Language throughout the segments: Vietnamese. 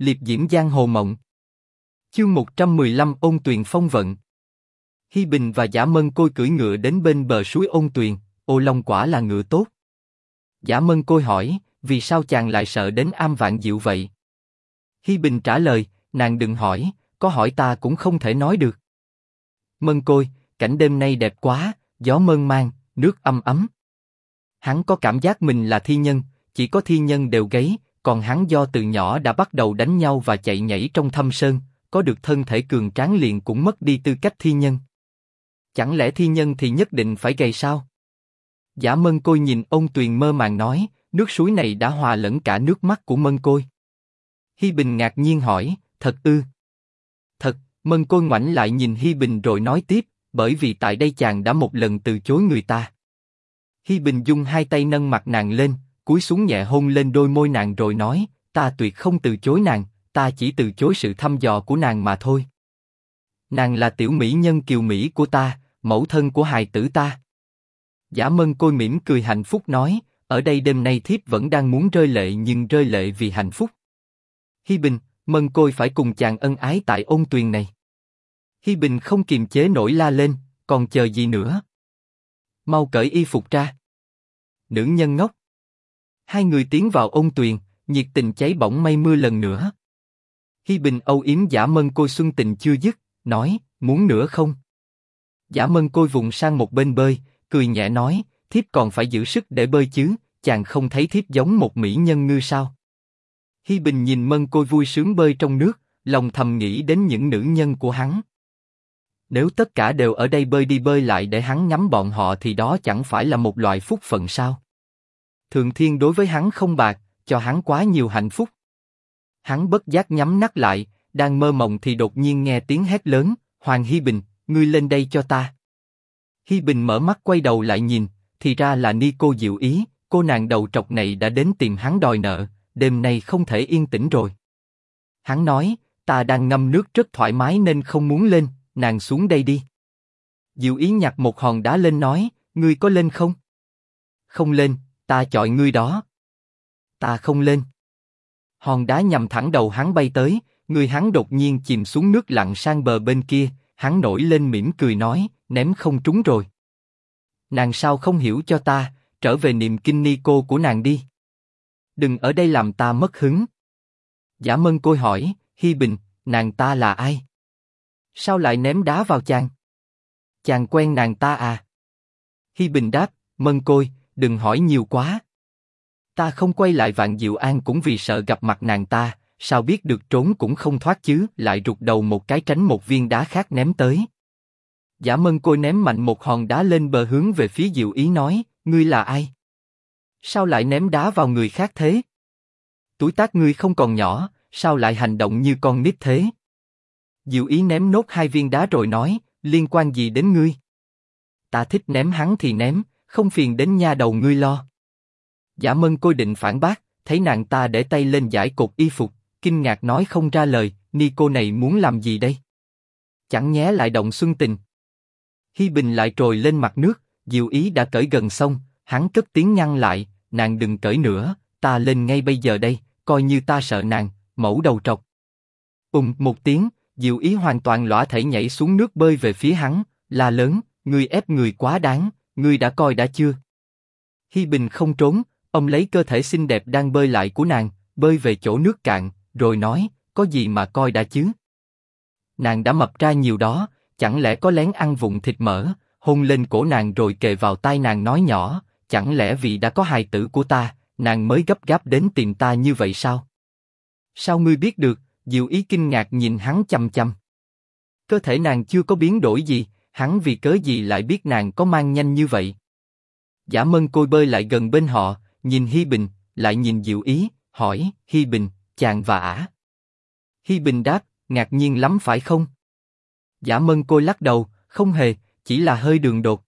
liệp diễm giang hồ mộng. Chương 115 ôn tuyền phong vận. Hi Bình và Giả Mân Côi cưỡi ngựa đến bên bờ suối ôn tuyền, ô long quả là ngựa tốt. Giả Mân Côi hỏi, vì sao chàng lại sợ đến am vạn diệu vậy? Hi Bình trả lời, nàng đừng hỏi, có hỏi ta cũng không thể nói được. Mân Côi, cảnh đêm nay đẹp quá, gió mơn man, nước âm ấm. Hắn có cảm giác mình là thi nhân, chỉ có thi nhân đều gáy, còn hắn do từ nhỏ đã bắt đầu đánh nhau và chạy nhảy trong thâm sơn, có được thân thể cường tráng liền cũng mất đi tư cách thi nhân. Chẳng lẽ thi nhân thì nhất định phải gầy sao? Giả Mân Côi nhìn ông Tuyền mơ màng nói, nước suối này đã hòa lẫn cả nước mắt của Mân Côi. Hi Bình ngạc nhiên hỏi, thật ư? Thật, Mân Côi ngoảnh lại nhìn Hi Bình rồi nói tiếp, bởi vì tại đây chàng đã một lần từ chối người ta. Hi Bình dùng hai tay nâng mặt nàng lên, cúi xuống nhẹ hôn lên đôi môi nàng rồi nói, ta tuyệt không từ chối nàng, ta chỉ từ chối sự thăm dò của nàng mà thôi. Nàng là tiểu mỹ nhân kiều mỹ của ta, mẫu thân của hài tử ta. Giả Mân Côi mỉm cười hạnh phúc nói, ở đây đêm nay thiếp vẫn đang muốn rơi lệ nhưng rơi lệ vì hạnh phúc. Hi Bình, Mân Côi phải cùng chàng ân ái tại ôn tuyền này. Hi Bình không kiềm chế nổi la lên, còn chờ gì nữa? Mau cởi y phục ra. Nữ nhân ngốc. Hai người tiến vào ôn tuyền, nhiệt tình cháy bỏng mây mưa lần nữa. Hi Bình âu yếm giả mân côi xuân tình chưa dứt, nói, muốn nữa không? Giả mân côi vùng sang một bên bơi, cười nhẹ nói, thiếp còn phải giữ sức để bơi chứ, chàng không thấy thiếp giống một mỹ nhân ngư sao? Hi Bình nhìn mân côi vui sướng bơi trong nước, lòng thầm nghĩ đến những nữ nhân của hắn. Nếu tất cả đều ở đây bơi đi bơi lại để hắn ngắm bọn họ thì đó chẳng phải là một loại phúc phận sao? Thượng Thiên đối với hắn không bạc, cho hắn quá nhiều hạnh phúc. Hắn bất giác nhắm mắt lại, đang mơ mộng thì đột nhiên nghe tiếng hét lớn, Hoàng Hi Bình, ngươi lên đây cho ta. Hi Bình mở mắt quay đầu lại nhìn, thì ra là Ni cô Diệu Ý, cô nàng đầu trọc này đã đến tìm hắn đòi nợ, đêm nay không thể yên tĩnh rồi. Hắn nói, ta đang ngâm nước rất thoải mái nên không muốn lên, nàng xuống đây đi. Diệu Ý nhặt một hòn đá lên nói, ngươi có lên không? Không lên, ta chọi ngươi đó. Ta không lên. Hòn đá nhằm thẳng đầu hắn bay tới, người hắn đột nhiên chìm xuống nước lặn sang bờ bên kia, hắn nổi lên mỉm cười nói, ném không trúng rồi. Nàng sao không hiểu cho ta, trở về niềm kinh ni cô của nàng đi. Đừng ở đây làm ta mất hứng. Giả Mân Côi hỏi, Hi Bình, nàng ta là ai? Sao lại ném đá vào chàng? Chàng quen nàng ta à? Hi Bình đáp, Mân Côi, đừng hỏi nhiều quá. Ta không quay lại Vạn Diệu An cũng vì sợ gặp mặt nàng ta, sao biết được trốn cũng không thoát chứ, lại rụt đầu một cái tránh một viên đá khác ném tới. Giả Mân Côi ném mạnh một hòn đá lên bờ hướng về phía Diệu Ý nói, ngươi là ai? Sao lại ném đá vào người khác thế? Tuổi tác ngươi không còn nhỏ, sao lại hành động như con nít thế? Diệu Ý ném nốt hai viên đá rồi nói, liên quan gì đến ngươi? Ta thích ném hắn thì ném, không phiền đến nha đầu ngươi lo. Giả Mân Côi định phản bác, thấy nàng ta để tay lên giải cột y phục, kinh ngạc nói không ra lời, ni cô này muốn làm gì đây? Chẳng nhé lại động xuân tình. Hi Bình lại trồi lên mặt nước, Diệu Ý đã cởi gần xong, hắn cất tiếng ngăn lại, nàng đừng cởi nữa, ta lên ngay bây giờ đây, coi như ta sợ nàng, mẫu đầu trọc. ùm một tiếng, Diệu Ý hoàn toàn lõa thể nhảy xuống nước bơi về phía hắn, la lớn, ngươi ép người quá đáng, ngươi đã coi đã chưa? Hi Bình không trốn, ông lấy cơ thể xinh đẹp đang bơi lại của nàng, bơi về chỗ nước cạn, rồi nói, có gì mà coi đã chứ? Nàng đã mập ra nhiều đó, chẳng lẽ có lén ăn vụng thịt mỡ, hôn lên cổ nàng rồi kề vào tai nàng nói nhỏ, chẳng lẽ vì đã có hài tử của ta, nàng mới gấp gáp đến tìm ta như vậy sao? Sao ngươi biết được? Diệu ý kinh ngạc nhìn hắn chăm chăm. Cơ thể nàng chưa có biến đổi gì, hắn vì cớ gì lại biết nàng có mang nhanh như vậy? Giả Mân Côi bơi lại gần bên họ, nhìn Hi Bình, lại nhìn Diệu Ý, hỏi, Hi Bình, chàng và ả. Hi Bình đáp, ngạc nhiên lắm phải không? Giả Mân Côi lắc đầu, không hề, chỉ là hơi đường đột.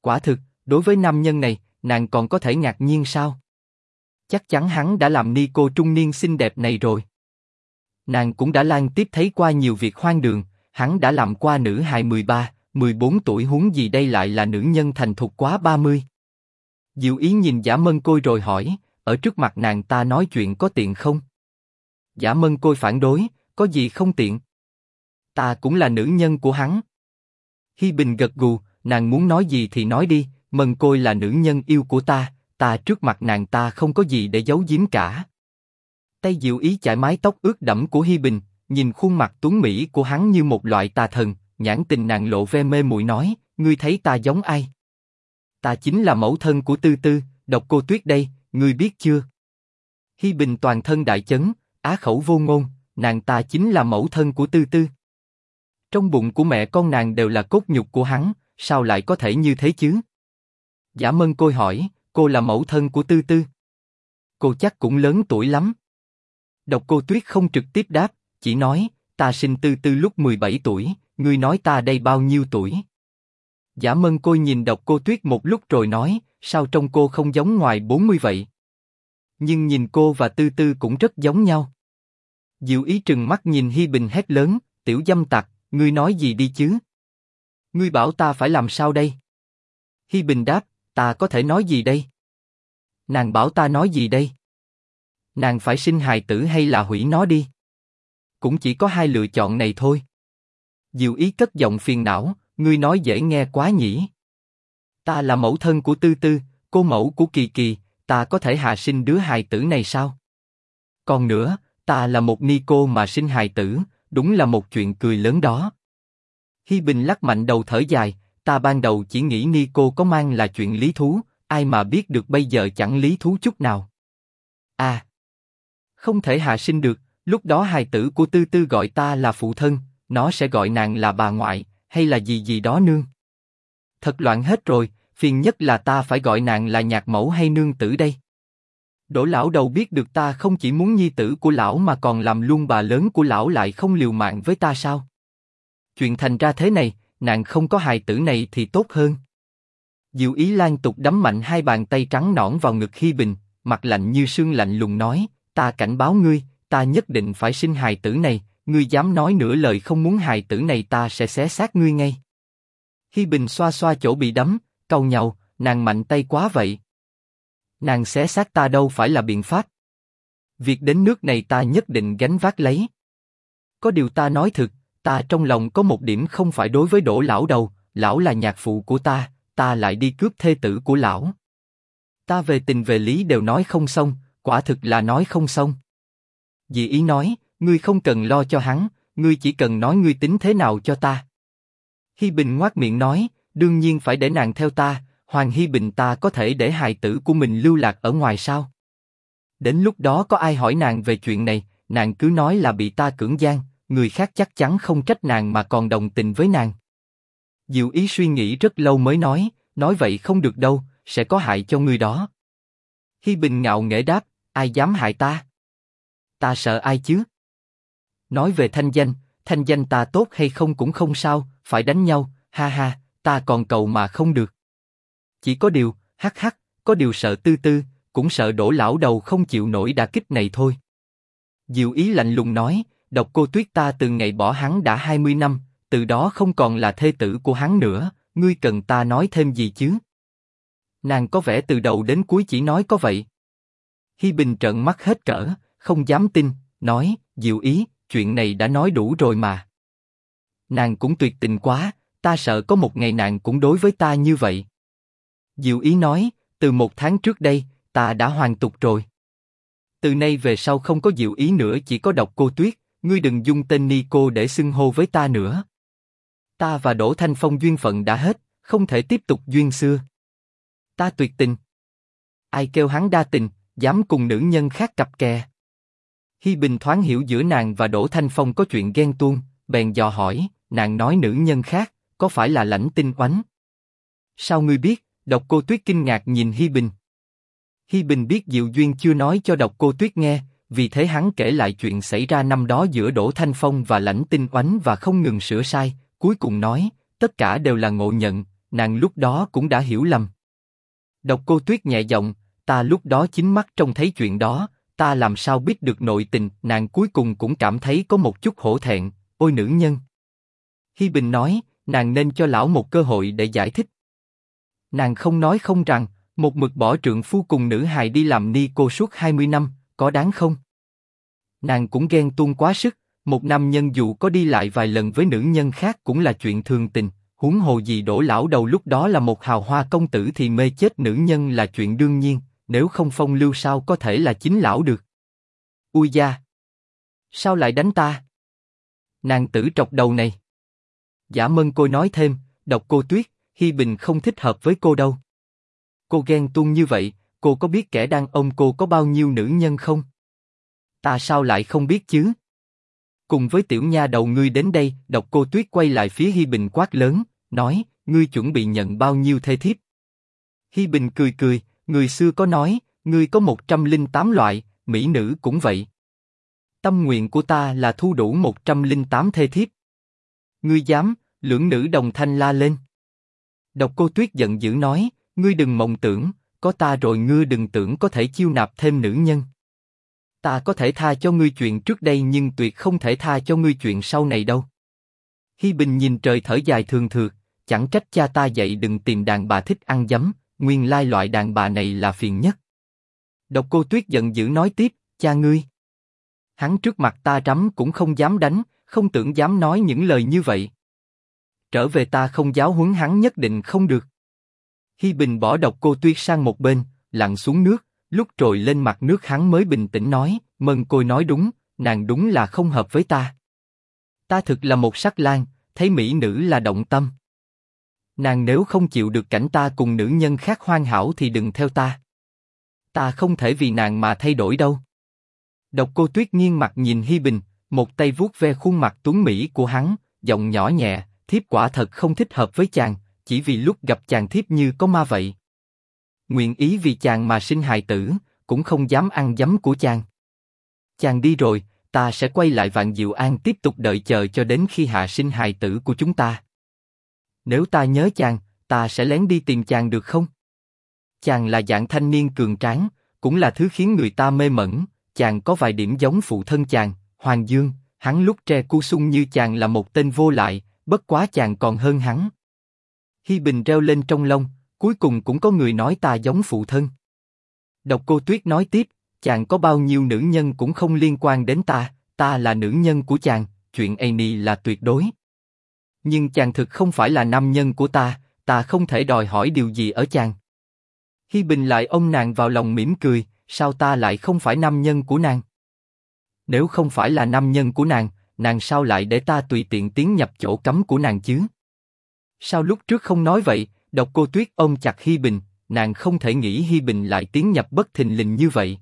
Quả thực, đối với nam nhân này, nàng còn có thể ngạc nhiên sao? Chắc chắn hắn đã làm ni cô trung niên xinh đẹp này rồi. Nàng cũng đã lan tiếp thấy qua nhiều việc hoang đường, hắn đã làm qua nữ hài 13, 14 tuổi huống gì đây lại là nữ nhân thành thục quá 30. Diệu ý nhìn giả mân côi rồi hỏi, ở trước mặt nàng ta nói chuyện có tiện không? Giả Mân Côi phản đối, có gì không tiện? Ta cũng là nữ nhân của hắn. Hi Bình gật gù, nàng muốn nói gì thì nói đi, Mân Côi là nữ nhân yêu của ta, ta trước mặt nàng ta không có gì để giấu giếm cả. Tay Diệu Ý chải mái tóc ướt đẫm của Hi Bình, nhìn khuôn mặt tuấn mỹ của hắn như một loại tà thần, nhãn tình nàng lộ ve mê muội nói, ngươi thấy ta giống ai? Ta chính là mẫu thân của Tư Tư, độc cô Tuyết đây, ngươi biết chưa? Hi Bình toàn thân đại chấn, á khẩu vô ngôn, nàng ta chính là mẫu thân của Tư Tư. Trong bụng của mẹ con nàng đều là cốt nhục của hắn, sao lại có thể như thế chứ? Giả Mân Côi hỏi, cô là mẫu thân của Tư Tư. Cô chắc cũng lớn tuổi lắm. Độc Cô Tuyết không trực tiếp đáp, chỉ nói, ta sinh Tư Tư lúc 17 tuổi, ngươi nói ta đây bao nhiêu tuổi? Giả Mân Côi nhìn Độc Cô Tuyết một lúc rồi nói, sao trông cô không giống ngoài 40 vậy? Nhưng nhìn cô và Tư Tư cũng rất giống nhau. Diệu ý trừng mắt nhìn Hi Bình hét lớn, tiểu dâm tặc, ngươi nói gì đi chứ? Ngươi bảo ta phải làm sao đây? Hi Bình đáp, ta có thể nói gì đây? Nàng bảo ta nói gì đây? Nàng phải sinh hài tử hay là hủy nó đi? Cũng chỉ có hai lựa chọn này thôi. Diệu ý cất giọng phiền não, ngươi nói dễ nghe quá nhỉ? Ta là mẫu thân của Tư Tư, cô mẫu của Kỳ Kỳ, ta có thể hạ sinh đứa hài tử này sao? Còn nữa, ta là một ni cô mà sinh hài tử, đúng là một chuyện cười lớn đó. Hi Bình lắc mạnh đầu thở dài, ta ban đầu chỉ nghĩ ni cô có mang là chuyện lý thú, ai mà biết được bây giờ chẳng lý thú chút nào. À, không thể hạ sinh được, lúc đó hài tử của Tư Tư gọi ta là phụ thân, nó sẽ gọi nàng là bà ngoại, hay là gì gì đó nương. Thật loạn hết rồi, phiền nhất là ta phải gọi nàng là nhạc mẫu hay nương tử đây. Đỗ lão đầu biết được ta không chỉ muốn nhi tử của lão mà còn làm luôn bà lớn của lão lại không liều mạng với ta sao? Chuyện thành ra thế này, nàng không có hài tử này thì tốt hơn. Diệu Ý Lan tục đấm mạnh hai bàn tay trắng nõn vào ngực Hi Bình, mặt lạnh như sương lạnh lùng nói: Ta cảnh báo ngươi, ta nhất định phải sinh hài tử này. Ngươi dám nói nửa lời không muốn hài tử này ta sẽ xé xác ngươi ngay. Hi Bình xoa xoa chỗ bị đấm, cầu nhau, nàng mạnh tay quá vậy. Nàng xé xác ta đâu phải là biện pháp. Việc đến nước này ta nhất định gánh vác lấy. Có điều ta nói thực, ta trong lòng có một điểm không phải đối với đỗ lão đầu, lão là nhạc phụ của ta, ta lại đi cướp thê tử của lão. Ta về tình về lý đều nói không xong, quả thực là nói không xong. Dì ý nói, ngươi không cần lo cho hắn, ngươi chỉ cần nói ngươi tính thế nào cho ta. Hi Bình ngoác miệng nói, đương nhiên phải để nàng theo ta, Hoàng Hi Bình ta có thể để hài tử của mình lưu lạc ở ngoài sao? Đến lúc đó có ai hỏi nàng về chuyện này, nàng cứ nói là bị ta cưỡng gian, người khác chắc chắn không trách nàng mà còn đồng tình với nàng. Diệu ý suy nghĩ rất lâu mới nói, nói vậy không được đâu, sẽ có hại cho người đó. Hi Bình ngạo nghễ đáp, ai dám hại ta? Ta sợ ai chứ? Nói về thanh danh, thanh danh ta tốt hay không cũng không sao, phải đánh nhau, ha ha, ta còn cầu mà không được. Chỉ có điều, hắc hắc, có điều sợ tư tư, cũng sợ đổ lão đầu không chịu nổi đả kích này thôi. Diệu ý lạnh lùng nói, độc cô tuyết ta từ ngày bỏ hắn đã 20 năm, từ đó không còn là thê tử của hắn nữa, ngươi cần ta nói thêm gì chứ? Nàng có vẻ từ đầu đến cuối chỉ nói có vậy. Hi Bình trợn mắt hết cỡ, không dám tin, nói, Diệu ý, chuyện này đã nói đủ rồi mà. Nàng cũng tuyệt tình quá, ta sợ có một ngày nàng cũng đối với ta như vậy. Diệu ý nói, từ một tháng trước đây, ta đã hoàn tục rồi. Từ nay về sau không có diệu ý nữa chỉ có độc cô tuyết, ngươi đừng dùng tên ni cô để xưng hô với ta nữa. Ta và Đỗ Thanh Phong duyên phận đã hết, không thể tiếp tục duyên xưa. Ta tuyệt tình. Ai kêu hắn đa tình, dám cùng nữ nhân khác cặp kè. Hi Bình thoáng hiểu giữa nàng và Đỗ Thanh Phong có chuyện ghen tuông, bèn dò hỏi, nàng nói nữ nhân khác, có phải là lãnh tinh oánh? Sao ngươi biết? Độc Cô Tuyết kinh ngạc nhìn Hi Bình. Hi Bình biết Diệu Duyên chưa nói cho Độc Cô Tuyết nghe, vì thế hắn kể lại chuyện xảy ra năm đó giữa Đỗ Thanh Phong và Lãnh Tinh Oánh và không ngừng sửa sai, cuối cùng nói, tất cả đều là ngộ nhận, nàng lúc đó cũng đã hiểu lầm. Độc Cô Tuyết nhẹ giọng, ta lúc đó chính mắt trông thấy chuyện đó, ta làm sao biết được nội tình, nàng cuối cùng cũng cảm thấy có một chút hổ thẹn, ôi nữ nhân. Hi Bình nói, nàng nên cho lão một cơ hội để giải thích. Nàng không nói không rằng, một mực bỏ trượng phu cùng nữ hài đi làm ni cô suốt 20 năm, có đáng không? Nàng cũng ghen tuông quá sức, một nam nhân dù có đi lại vài lần với nữ nhân khác cũng là chuyện thường tình, huống hồ gì đổ lão đầu lúc đó là một hào hoa công tử thì mê chết nữ nhân là chuyện đương nhiên, nếu không phong lưu sao có thể là chính lão được. Ui da! Sao lại đánh ta? Nàng tử trọc đầu này. Giả mân cô nói thêm, đọc cô tuyết, Hi Bình không thích hợp với cô đâu. Cô ghen tuông như vậy, cô có biết kẻ đang ôm cô có bao nhiêu nữ nhân không? Ta sao lại không biết chứ? Cùng với tiểu nha đầu ngươi đến đây, độc cô tuyết quay lại phía Hi Bình quát lớn, nói, ngươi chuẩn bị nhận bao nhiêu thê thiếp? Hi Bình cười cười, người xưa có nói, ngươi có một trăm linh tám loại, mỹ nữ cũng vậy. Tâm nguyện của ta là thu đủ một trăm linh tám thê thiếp. Ngươi dám, lưỡng nữ đồng thanh la lên. Độc cô tuyết giận dữ nói, ngươi đừng mộng tưởng, có ta rồi ngươi đừng tưởng có thể chiêu nạp thêm nữ nhân. Ta có thể tha cho ngươi chuyện trước đây nhưng tuyệt không thể tha cho ngươi chuyện sau này đâu. Hi Bình nhìn trời thở dài thường thường, chẳng trách cha ta dạy đừng tìm đàn bà thích ăn dấm, nguyên lai loại đàn bà này là phiền nhất. Độc cô Tuyết giận dữ nói tiếp, cha ngươi. Hắn trước mặt ta trắm cũng không dám đánh, không tưởng dám nói những lời như vậy. Trở về ta không giáo huấn hắn nhất định không được. Hi Bình bỏ độc cô Tuyết sang một bên, lặn xuống nước, lúc trồi lên mặt nước hắn mới bình tĩnh nói, mần côi nói đúng, nàng đúng là không hợp với ta. Ta thực là một sắc lang, thấy mỹ nữ là động tâm. Nàng nếu không chịu được cảnh ta cùng nữ nhân khác hoan hảo thì đừng theo ta. Ta không thể vì nàng mà thay đổi đâu. Độc cô Tuyết nghiêng mặt nhìn Hi Bình, một tay vuốt ve khuôn mặt tuấn mỹ của hắn, giọng nhỏ nhẹ, thiếp quả thật không thích hợp với chàng, chỉ vì lúc gặp chàng thiếp như có ma vậy. Nguyện ý vì chàng mà sinh hài tử, cũng không dám ăn dấm của chàng. Chàng đi rồi, ta sẽ quay lại vạn diệu an tiếp tục đợi chờ cho đến khi hạ sinh hài tử của chúng ta. Nếu ta nhớ chàng, ta sẽ lén đi tìm chàng được không? Chàng là dạng thanh niên cường tráng, cũng là thứ khiến người ta mê mẩn. Chàng có vài điểm giống phụ thân chàng, Hoàng Dương. Hắn lúc tre cu sung như chàng là một tên vô lại, bất quá chàng còn hơn hắn. Hi Bình reo lên trong lông, cuối cùng cũng có người nói ta giống phụ thân. Độc Cô Tuyết nói tiếp, chàng có bao nhiêu nữ nhân cũng không liên quan đến ta, ta là nữ nhân của chàng, chuyện Annie là tuyệt đối. Nhưng chàng thực không phải là nam nhân của ta, ta không thể đòi hỏi điều gì ở chàng. Hi Bình lại ôm nàng vào lòng mỉm cười, sao ta lại không phải nam nhân của nàng? Nếu không phải là nam nhân của nàng, nàng sao lại để ta tùy tiện tiến nhập chỗ cấm của nàng chứ? Sao lúc trước không nói vậy? Độc Cô Tuyết ôm chặt Hi Bình, nàng không thể nghĩ Hi Bình lại tiến nhập bất thình lình như vậy.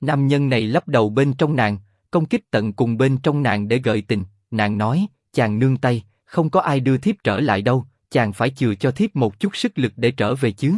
Nam nhân này lấp đầu bên trong nàng, công kích tận cùng bên trong nàng để gợi tình. Nàng nói, chàng nương tay, không có ai đưa thiếp trở lại đâu, chàng phải chừa cho thiếp một chút sức lực để trở về chứ.